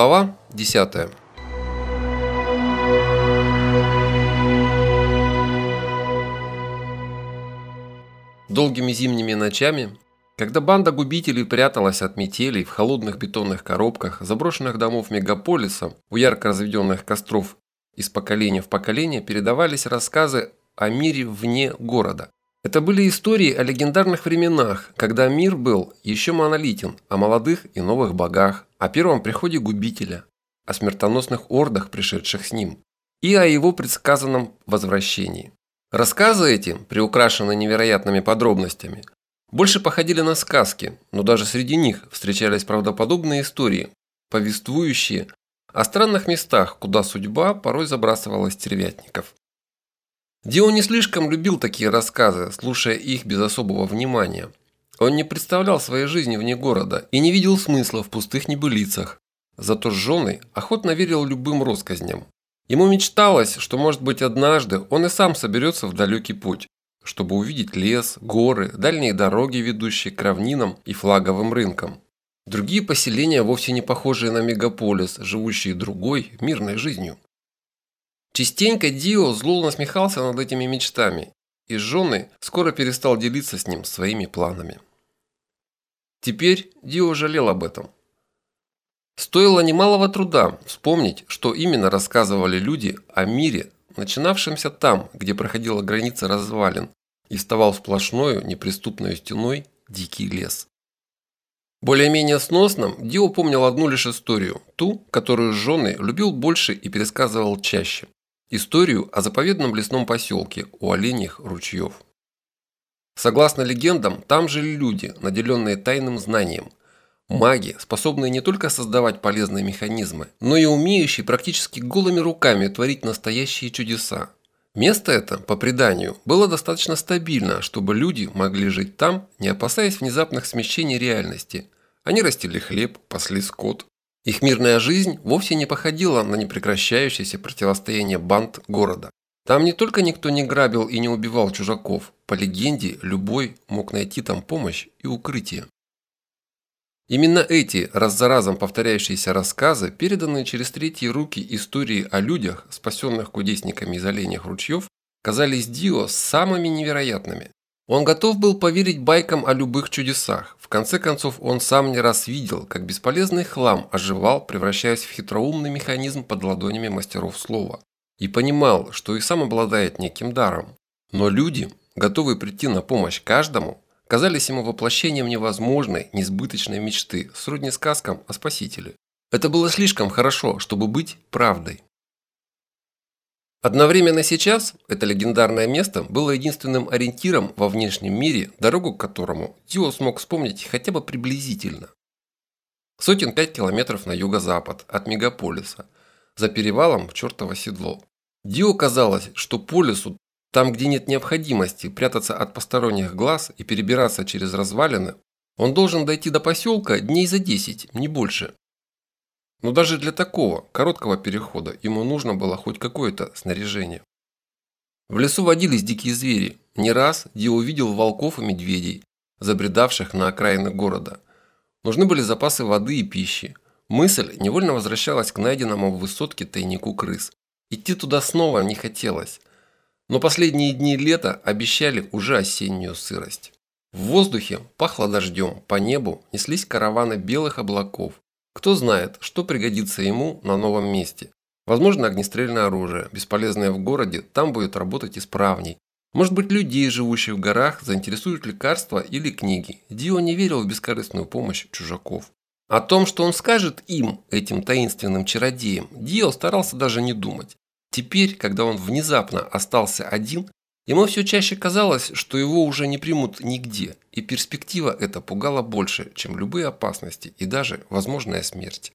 Глава 10. Долгими зимними ночами, когда банда губителей пряталась от метелей в холодных бетонных коробках заброшенных домов мегаполиса у ярко разведенных костров из поколения в поколение передавались рассказы о мире вне города. Это были истории о легендарных временах, когда мир был еще монолитен, о молодых и новых богах, о первом приходе губителя, о смертоносных ордах, пришедших с ним, и о его предсказанном возвращении. Рассказы эти, приукрашенные невероятными подробностями, больше походили на сказки, но даже среди них встречались правдоподобные истории, повествующие о странных местах, куда судьба порой забрасывала стервятников. Дио не слишком любил такие рассказы, слушая их без особого внимания. Он не представлял своей жизни вне города и не видел смысла в пустых небылицах. Зато с женой охотно верил любым россказням. Ему мечталось, что, может быть, однажды он и сам соберется в далекий путь, чтобы увидеть лес, горы, дальние дороги, ведущие к равнинам и флаговым рынкам. Другие поселения, вовсе не похожие на мегаполис, живущие другой, мирной жизнью. Частенько Дио зло насмехался над этими мечтами, и с женой скоро перестал делиться с ним своими планами. Теперь Дио жалел об этом. Стоило немалого труда вспомнить, что именно рассказывали люди о мире, начинавшемся там, где проходила граница развалин, и вставал сплошною неприступной стеной дикий лес. Более-менее сносным Дио помнил одну лишь историю, ту, которую с женой любил больше и пересказывал чаще. Историю о заповедном лесном поселке у оленьих ручьев. Согласно легендам, там жили люди, наделенные тайным знанием. Маги, способные не только создавать полезные механизмы, но и умеющие практически голыми руками творить настоящие чудеса. Место это, по преданию, было достаточно стабильно, чтобы люди могли жить там, не опасаясь внезапных смещений реальности. Они растили хлеб, пасли скот. Их мирная жизнь вовсе не походила на непрекращающееся противостояние банд города. Там не только никто не грабил и не убивал чужаков, по легенде любой мог найти там помощь и укрытие. Именно эти раз за разом повторяющиеся рассказы, переданные через третьи руки истории о людях, спасенных кудесниками из оленях ручьев, казались Дио самыми невероятными. Он готов был поверить байкам о любых чудесах. В конце концов, он сам не раз видел, как бесполезный хлам оживал, превращаясь в хитроумный механизм под ладонями мастеров слова и понимал, что и сам обладает неким даром. Но люди, готовые прийти на помощь каждому, казались ему воплощением невозможной, несбыточной мечты, сродни сказкам о спасителе. Это было слишком хорошо, чтобы быть правдой. Одновременно сейчас это легендарное место было единственным ориентиром во внешнем мире, дорогу к которому Дио смог вспомнить хотя бы приблизительно. Сотен пять километров на юго-запад от мегаполиса, за перевалом в чертово седло. Дио казалось, что по лесу, там где нет необходимости прятаться от посторонних глаз и перебираться через развалины, он должен дойти до поселка дней за 10, не больше. Но даже для такого короткого перехода ему нужно было хоть какое-то снаряжение. В лесу водились дикие звери. Не раз Дио увидел волков и медведей, забредавших на окраины города. Нужны были запасы воды и пищи. Мысль невольно возвращалась к найденному в высотке тайнику крыс. Идти туда снова не хотелось. Но последние дни лета обещали уже осеннюю сырость. В воздухе пахло дождем, по небу неслись караваны белых облаков. Кто знает, что пригодится ему на новом месте. Возможно, огнестрельное оружие, бесполезное в городе, там будет работать исправней. Может быть, людей, живущих в горах, заинтересуют лекарства или книги. Дио не верил в бескорыстную помощь чужаков. О том, что он скажет им, этим таинственным чародеям, Дио старался даже не думать. Теперь, когда он внезапно остался один, ему все чаще казалось, что его уже не примут нигде, и перспектива эта пугала больше, чем любые опасности и даже возможная смерть.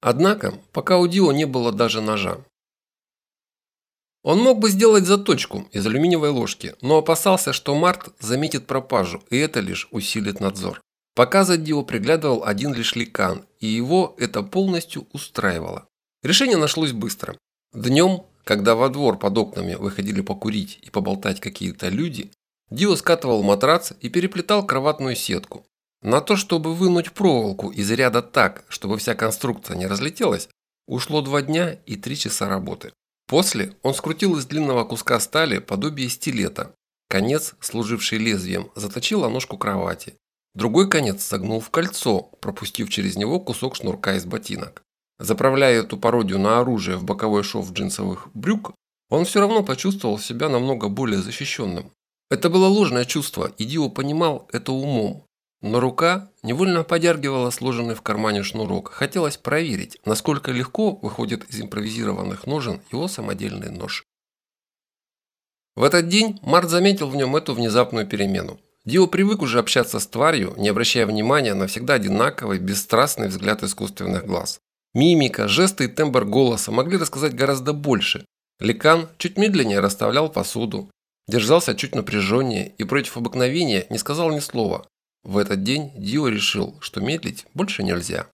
Однако, пока у Дио не было даже ножа. Он мог бы сделать заточку из алюминиевой ложки, но опасался, что Март заметит пропажу, и это лишь усилит надзор. Пока за Дио приглядывал один лишь ликан, и его это полностью устраивало. Решение нашлось быстро. Днем, когда во двор под окнами выходили покурить и поболтать какие-то люди, Дио скатывал матрац и переплетал кроватную сетку. На то, чтобы вынуть проволоку из ряда так, чтобы вся конструкция не разлетелась, ушло два дня и три часа работы. После он скрутил из длинного куска стали подобие стилета. Конец, служивший лезвием, заточил ножку кровати. Другой конец согнул в кольцо, пропустив через него кусок шнурка из ботинок. Заправляя эту пародию на оружие в боковой шов джинсовых брюк, он все равно почувствовал себя намного более защищенным. Это было ложное чувство, и Дио понимал это умом. Но рука невольно подергивала сложенный в кармане шнурок. Хотелось проверить, насколько легко выходит из импровизированных ножен его самодельный нож. В этот день Март заметил в нем эту внезапную перемену. Дио привык уже общаться с тварью, не обращая внимания на всегда одинаковый, бесстрастный взгляд искусственных глаз. Мимика, жесты и тембр голоса могли рассказать гораздо больше. Ликан чуть медленнее расставлял посуду, держался чуть напряженнее и против обыкновения не сказал ни слова, в этот день Дио решил, что медлить больше нельзя.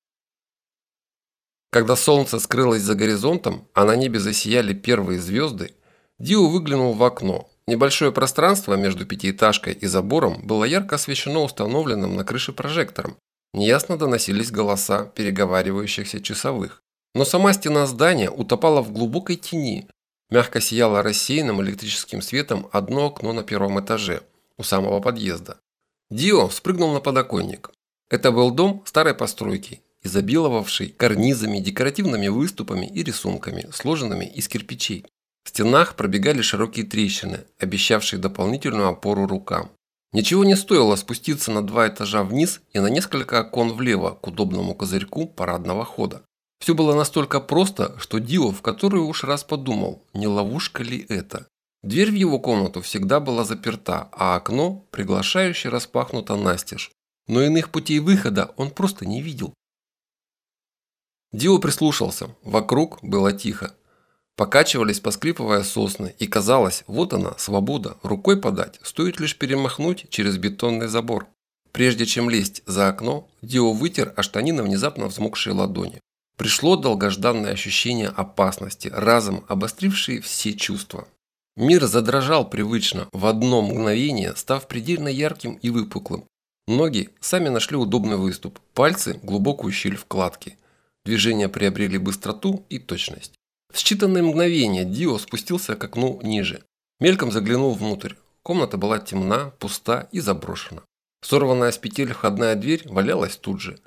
Когда солнце скрылось за горизонтом, а на небе засияли первые звезды, Дио выглянул в окно. Небольшое пространство между пятиэтажкой и забором было ярко освещено установленным на крыше прожектором. Неясно доносились голоса переговаривающихся часовых. Но сама стена здания утопала в глубокой тени. Мягко сияло рассеянным электрическим светом одно окно на первом этаже, у самого подъезда. Дио спрыгнул на подоконник. Это был дом старой постройки, изобиловавший карнизами, декоративными выступами и рисунками, сложенными из кирпичей. В стенах пробегали широкие трещины, обещавшие дополнительную опору рукам. Ничего не стоило спуститься на два этажа вниз и на несколько окон влево к удобному козырьку парадного хода. Все было настолько просто, что Дио в которую уж раз подумал, не ловушка ли это. Дверь в его комнату всегда была заперта, а окно приглашающе распахнуто настежь. Но иных путей выхода он просто не видел. Дио прислушался. Вокруг было тихо. Покачивались, поскрипывая сосны, и казалось, вот она, свобода, рукой подать, стоит лишь перемахнуть через бетонный забор. Прежде чем лезть за окно, Дио вытер о штанины внезапно взмокшие ладони. Пришло долгожданное ощущение опасности, разом обострившие все чувства. Мир задрожал привычно, в одно мгновение став предельно ярким и выпуклым. Ноги сами нашли удобный выступ, пальцы – глубокую щель вкладки. Движения приобрели быстроту и точность. В считанные мгновения Дио спустился к окну ниже. Мельком заглянул внутрь. Комната была темна, пуста и заброшена. Сорванная с петель входная дверь валялась тут же.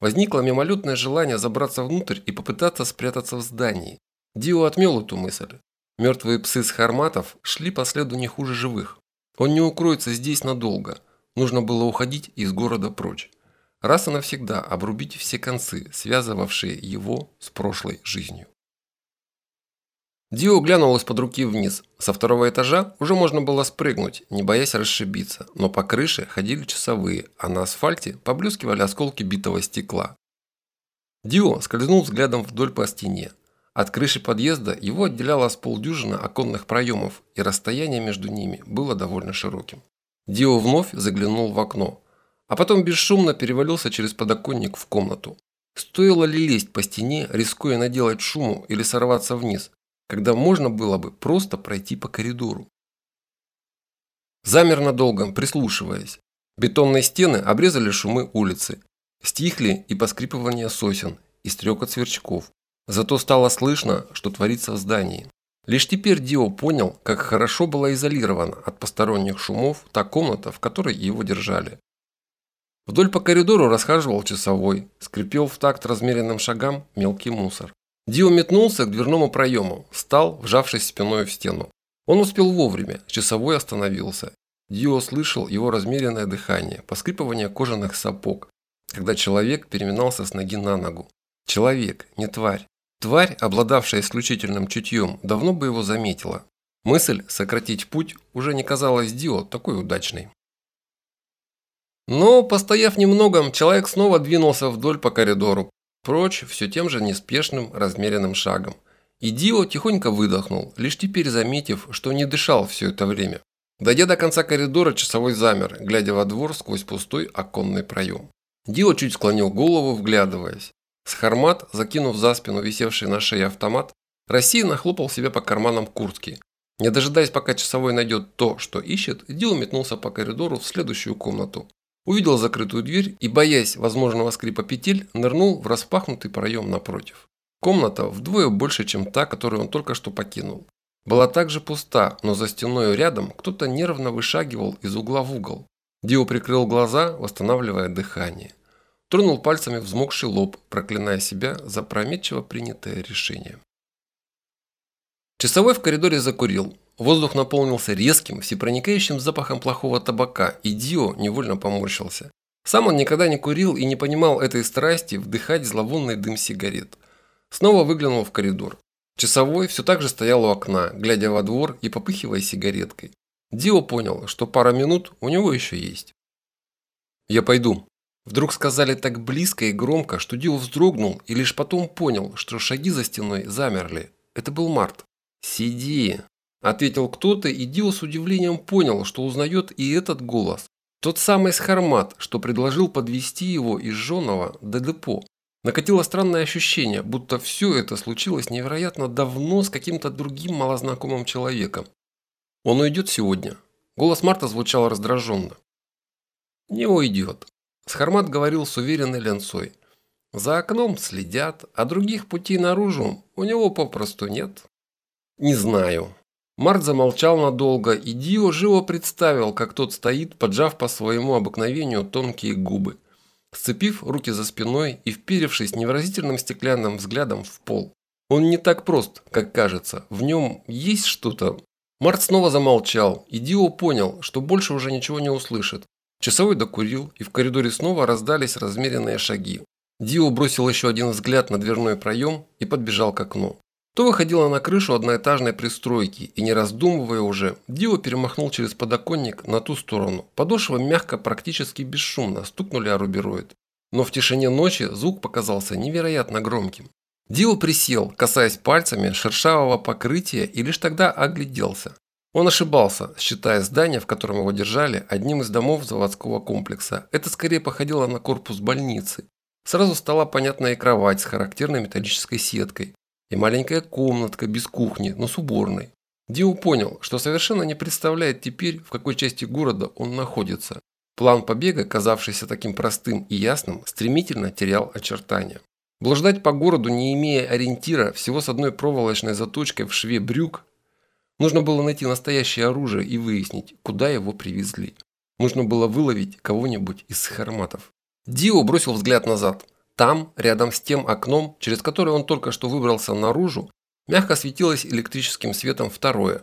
Возникло мимолетное желание забраться внутрь и попытаться спрятаться в здании. Дио отмел эту мысль. Мертвые псы с харматов шли по следу не хуже живых. Он не укроется здесь надолго. Нужно было уходить из города прочь. Раз и навсегда обрубить все концы, связывавшие его с прошлой жизнью. Дио глянул из-под руки вниз. Со второго этажа уже можно было спрыгнуть, не боясь расшибиться, но по крыше ходили часовые, а на асфальте поблескивали осколки битого стекла. Дио скользнул взглядом вдоль по стене. От крыши подъезда его отделяло с полдюжины оконных проемов, и расстояние между ними было довольно широким. Дио вновь заглянул в окно, а потом бесшумно перевалился через подоконник в комнату. Стоило ли лезть по стене, рискуя наделать шуму или сорваться вниз, когда можно было бы просто пройти по коридору? Замер надолго, прислушиваясь. Бетонные стены обрезали шумы улицы. Стихли и поскрипывание сосен, и стрекот сверчков. Зато стало слышно, что творится в здании. Лишь теперь Дио понял, как хорошо была изолирована от посторонних шумов та комната, в которой его держали. Вдоль по коридору расхаживал часовой, скрипел в такт размеренным шагам мелкий мусор. Дио метнулся к дверному проему, встал, вжавшись спиной в стену. Он успел вовремя, часовой остановился. Дио слышал его размеренное дыхание, поскрипывание кожаных сапог, когда человек переминался с ноги на ногу. Человек, не тварь. Тварь, обладавшая исключительным чутьем, давно бы его заметила. Мысль сократить путь уже не казалась Дио такой удачной. Но, постояв немного, человек снова двинулся вдоль по коридору, прочь все тем же неспешным, размеренным шагом. И Дио тихонько выдохнул, лишь теперь заметив, что не дышал все это время. Дойдя до конца коридора, часовой замер, глядя во двор сквозь пустой оконный проем. Дио чуть склонил голову, вглядываясь. Схармат, закинув за спину висевший на шее автомат, рассеянно хлопал себя по карманам куртки. Не дожидаясь, пока часовой найдет то, что ищет, Дил метнулся по коридору в следующую комнату. Увидел закрытую дверь и, боясь возможного скрипа петель, нырнул в распахнутый проем напротив. Комната вдвое больше, чем та, которую он только что покинул. Была также пуста, но за стеной рядом кто-то нервно вышагивал из угла в угол. Дио прикрыл глаза, восстанавливая дыхание. Тронул пальцами взмокший лоб, проклиная себя за прометчиво принятое решение. Часовой в коридоре закурил. Воздух наполнился резким, всепроникающим запахом плохого табака, и Дио невольно поморщился. Сам он никогда не курил и не понимал этой страсти вдыхать зловонный дым сигарет. Снова выглянул в коридор. Часовой все так же стоял у окна, глядя во двор и попыхивая сигареткой. Дио понял, что пара минут у него еще есть. «Я пойду», Вдруг сказали так близко и громко, что Дио вздрогнул и лишь потом понял, что шаги за стеной замерли. Это был Март. «Сиди», – ответил кто-то, и Дио с удивлением понял, что узнает и этот голос. Тот самый Схармат, что предложил подвести его из Жонова до депо. Накатило странное ощущение, будто все это случилось невероятно давно с каким-то другим малознакомым человеком. Он уйдет сегодня. Голос Марта звучал раздраженно. Не уйдет. Схармат говорил с уверенной ленцой. За окном следят, а других путей наружу у него попросту нет. Не знаю. Март замолчал надолго, и Дио живо представил, как тот стоит, поджав по своему обыкновению тонкие губы, сцепив руки за спиной и вперевшись невыразительным стеклянным взглядом в пол. Он не так прост, как кажется, в нем есть что-то. Март снова замолчал, и Дио понял, что больше уже ничего не услышит. Часовой докурил, и в коридоре снова раздались размеренные шаги. Дио бросил еще один взгляд на дверной проем и подбежал к окну. То выходила на крышу одноэтажной пристройки, и не раздумывая уже, Дио перемахнул через подоконник на ту сторону. Подошвы мягко, практически бесшумно стукнули о рубероид. Но в тишине ночи звук показался невероятно громким. Дио присел, касаясь пальцами шершавого покрытия, и лишь тогда огляделся. Он ошибался, считая здание, в котором его держали, одним из домов заводского комплекса. Это скорее походило на корпус больницы. Сразу стала понятна и кровать с характерной металлической сеткой, и маленькая комнатка без кухни, но с уборной. Дио понял, что совершенно не представляет теперь, в какой части города он находится. План побега, казавшийся таким простым и ясным, стремительно терял очертания. Блуждать по городу, не имея ориентира, всего с одной проволочной заточкой в шве брюк, нужно было найти настоящее оружие и выяснить, куда его привезли. Нужно было выловить кого-нибудь из схарматов. Дио бросил взгляд назад – там, рядом с тем окном, через которое он только что выбрался наружу, мягко светилось электрическим светом второе.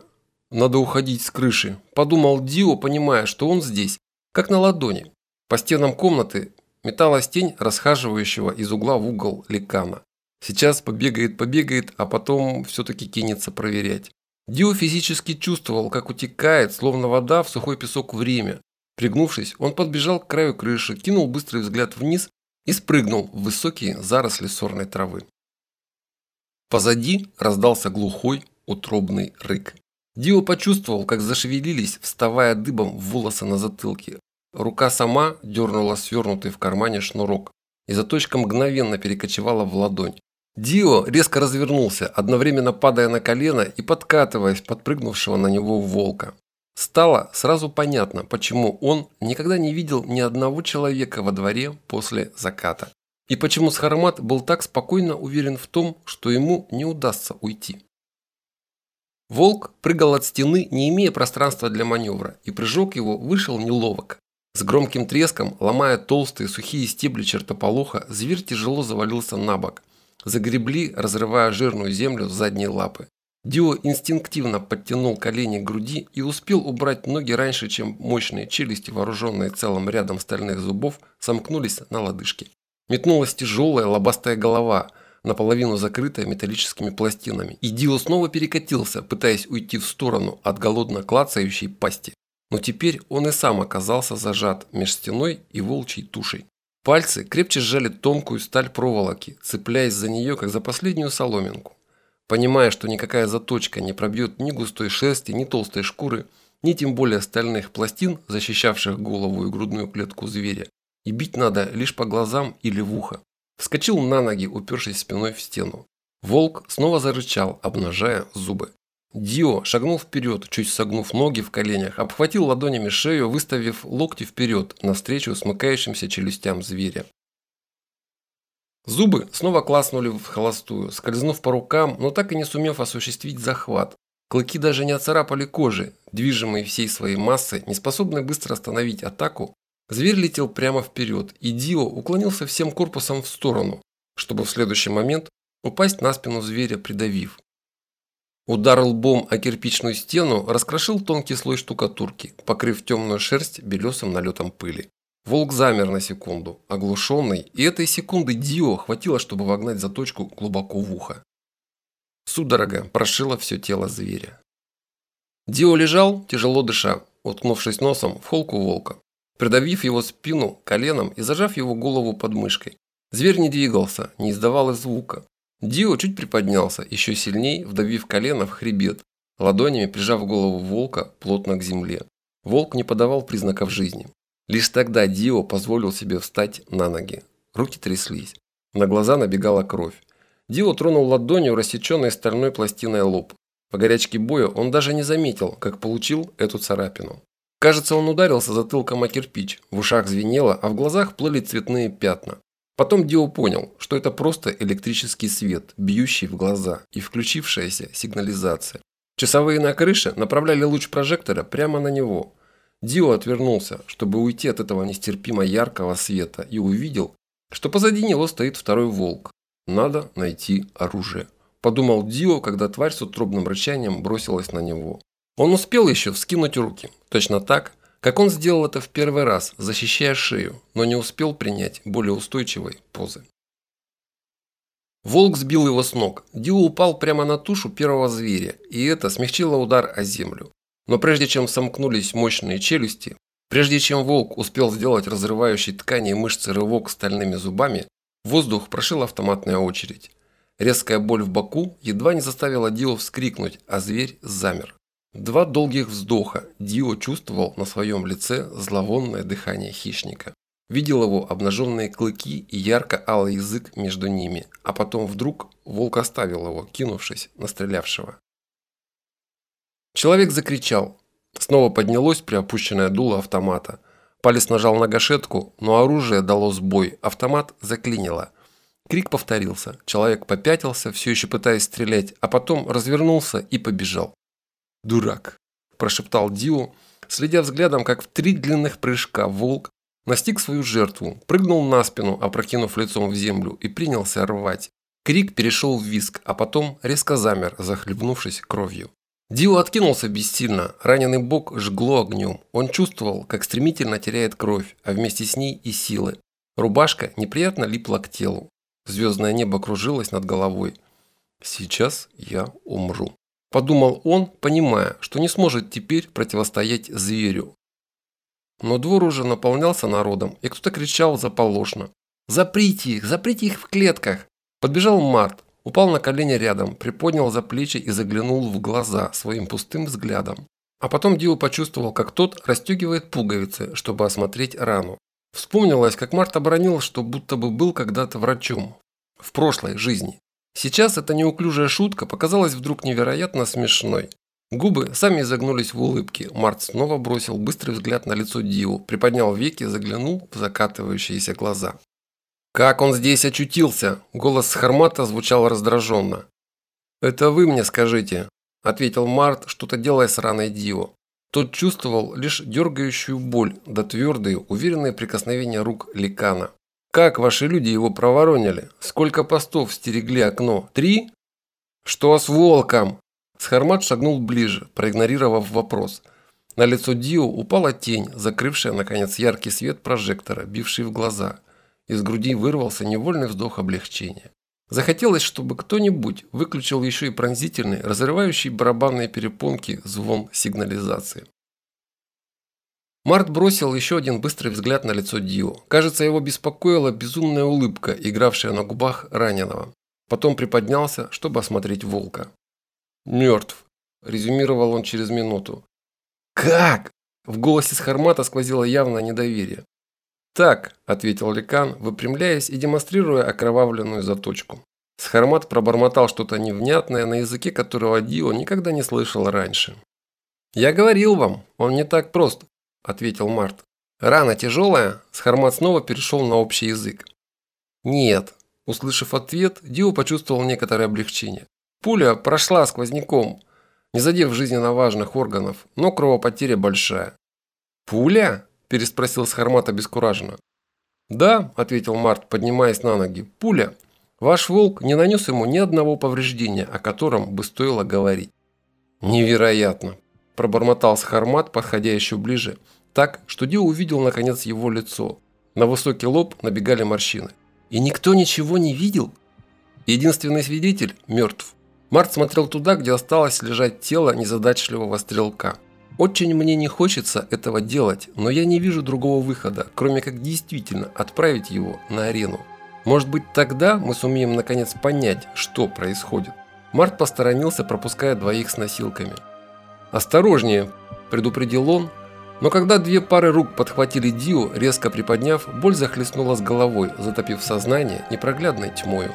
«Надо уходить с крыши», – подумал Дио, понимая, что он здесь, как на ладони. По стенам комнаты металась тень расхаживающего из угла в угол ликана. Сейчас побегает-побегает, а потом все-таки кинется проверять. Дио физически чувствовал, как утекает, словно вода в сухой песок время. Пригнувшись, он подбежал к краю крыши, кинул быстрый взгляд вниз и спрыгнул в высокие заросли сорной травы. Позади раздался глухой, утробный рык. Дио почувствовал, как зашевелились, вставая дыбом волосы на затылке. Рука сама дернула свернутый в кармане шнурок, и заточка мгновенно перекочевала в ладонь. Дио резко развернулся, одновременно падая на колено и подкатываясь подпрыгнувшего на него волка. Стало сразу понятно, почему он никогда не видел ни одного человека во дворе после заката. И почему Схармат был так спокойно уверен в том, что ему не удастся уйти. Волк прыгал от стены, не имея пространства для маневра, и прыжок его вышел неловок. С громким треском, ломая толстые сухие стебли чертополоха, зверь тяжело завалился на бок. Загребли, разрывая жирную землю с задней лапы. Дио инстинктивно подтянул колени к груди и успел убрать ноги раньше, чем мощные челюсти, вооруженные целым рядом стальных зубов, сомкнулись на лодыжке. Метнулась тяжелая лобастая голова, наполовину закрытая металлическими пластинами, и Дио снова перекатился, пытаясь уйти в сторону от голодно клацающей пасти. Но теперь он и сам оказался зажат меж стеной и волчьей тушей. Пальцы крепче сжали тонкую сталь проволоки, цепляясь за нее, как за последнюю соломинку. Понимая, что никакая заточка не пробьет ни густой шерсти, ни толстой шкуры, ни тем более стальных пластин, защищавших голову и грудную клетку зверя, и бить надо лишь по глазам или в ухо. Вскочил на ноги, упершись спиной в стену. Волк снова зарычал, обнажая зубы. Дио шагнул вперед, чуть согнув ноги в коленях, обхватил ладонями шею, выставив локти вперед, навстречу смыкающимся челюстям зверя. Зубы снова класнули в холостую, скользнув по рукам, но так и не сумев осуществить захват. Клыки даже не оцарапали кожи, движимые всей своей массой, не способные быстро остановить атаку, зверь летел прямо вперед, и Дио уклонился всем корпусом в сторону, чтобы в следующий момент упасть на спину зверя, придавив. Удар лбом о кирпичную стену раскрошил тонкий слой штукатурки, покрыв темную шерсть белесым налетом пыли. Волк замер на секунду, оглушенный, и этой секунды Дио хватило, чтобы вогнать заточку глубоко в ухо. Судорога прошила все тело зверя. Дио лежал, тяжело дыша, уткнувшись носом в холку волка, придавив его спину коленом и зажав его голову под мышкой. Зверь не двигался, не издавал и звука, Дио чуть приподнялся, еще сильней вдавив колено в хребет, ладонями прижав голову волка плотно к земле. Волк не подавал признаков жизни. Лишь тогда Дио позволил себе встать на ноги. Руки тряслись. На глаза набегала кровь. Дио тронул ладонью рассеченной стальной пластиной лоб. По горячке боя он даже не заметил, как получил эту царапину. Кажется, он ударился затылком о кирпич, в ушах звенело, а в глазах плыли цветные пятна. Потом Дио понял, что это просто электрический свет, бьющий в глаза и включившаяся сигнализация. Часовые на крыше направляли луч прожектора прямо на него. Дио отвернулся, чтобы уйти от этого нестерпимо яркого света и увидел, что позади него стоит второй волк. Надо найти оружие. Подумал Дио, когда тварь с утробным рычанием бросилась на него. Он успел еще вскинуть руки. Точно так, как он сделал это в первый раз, защищая шею, но не успел принять более устойчивой позы. Волк сбил его с ног. Дио упал прямо на тушу первого зверя, и это смягчило удар о землю. Но прежде чем сомкнулись мощные челюсти, прежде чем волк успел сделать разрывающий ткани и мышцы рывок стальными зубами, воздух прошил автоматная очередь. Резкая боль в боку едва не заставила Дио вскрикнуть, а зверь замер. Два долгих вздоха Дио чувствовал на своем лице зловонное дыхание хищника. Видел его обнаженные клыки и ярко-алый язык между ними, а потом вдруг волк оставил его, кинувшись на стрелявшего. Человек закричал. Снова поднялось приопущенное дуло автомата. Палец нажал на гашетку, но оружие дало сбой, автомат заклинило. Крик повторился, человек попятился, все еще пытаясь стрелять, а потом развернулся и побежал. «Дурак», – прошептал Дио, следя взглядом, как в три длинных прыжка волк настиг свою жертву, прыгнул на спину, опрокинув лицом в землю, и принялся рвать. Крик перешел в виск, а потом резко замер, захлебнувшись кровью. Дио откинулся бессильно, раненый бок жгло огнем. Он чувствовал, как стремительно теряет кровь, а вместе с ней и силы. Рубашка неприятно липла к телу. Звездное небо кружилось над головой. «Сейчас я умру». Подумал он, понимая, что не сможет теперь противостоять зверю. Но двор уже наполнялся народом, и кто-то кричал заполошно. «Заприте их! Заприте их в клетках!» Подбежал Март, упал на колени рядом, приподнял за плечи и заглянул в глаза своим пустым взглядом. А потом Дио почувствовал, как тот расстегивает пуговицы, чтобы осмотреть рану. Вспомнилось, как Март обронил, что будто бы был когда-то врачом. В прошлой жизни. Сейчас эта неуклюжая шутка показалась вдруг невероятно смешной. Губы сами изогнулись в улыбке. Март снова бросил быстрый взгляд на лицо Диву, приподнял веки, заглянул в закатывающиеся глаза. «Как он здесь очутился?» Голос Хармата звучал раздраженно. «Это вы мне скажите», – ответил Март, что-то делая с раной Дио. Тот чувствовал лишь дергающую боль, да твердые, уверенные прикосновения рук Ликана. Как ваши люди его проворонили? Сколько постов стерегли окно? Три? Что с волком? Схармат шагнул ближе, проигнорировав вопрос. На лицо Дио упала тень, закрывшая, наконец, яркий свет прожектора, бивший в глаза. Из груди вырвался невольный вздох облегчения. Захотелось, чтобы кто-нибудь выключил еще и пронзительный, разрывающий барабанные перепонки звон сигнализации. Март бросил еще один быстрый взгляд на лицо Дио. Кажется, его беспокоила безумная улыбка, игравшая на губах раненого. Потом приподнялся, чтобы осмотреть волка. «Мертв», – резюмировал он через минуту. «Как?» – в голосе Схармата сквозило явное недоверие. «Так», – ответил Ликан, выпрямляясь и демонстрируя окровавленную заточку. Схармат пробормотал что-то невнятное на языке, которого Дио никогда не слышал раньше. «Я говорил вам, он не так прост», – ответил Март. «Рана тяжелая?» Схармат снова перешел на общий язык. «Нет». Услышав ответ, Дио почувствовал некоторое облегчение. Пуля прошла сквозняком, не задев жизненно важных органов, но кровопотеря большая. «Пуля?» – переспросил Схармат обескураженно. «Да», – ответил Март, поднимаясь на ноги, – «пуля. Ваш волк не нанес ему ни одного повреждения, о котором бы стоило говорить». «Невероятно», – пробормотал Схармат, подходя еще ближе, так, что Дио увидел наконец его лицо. На высокий лоб набегали морщины. «И никто ничего не видел?» Единственный свидетель мертв. Март смотрел туда, где осталось лежать тело незадачливого стрелка. Очень мне не хочется этого делать, но я не вижу другого выхода, кроме как действительно отправить его на арену. Может быть тогда мы сумеем наконец понять, что происходит. Март посторонился, пропуская двоих с носилками. «Осторожнее!» – предупредил он, но когда две пары рук подхватили Дио, резко приподняв, боль захлестнула с головой, затопив сознание непроглядной тьмою.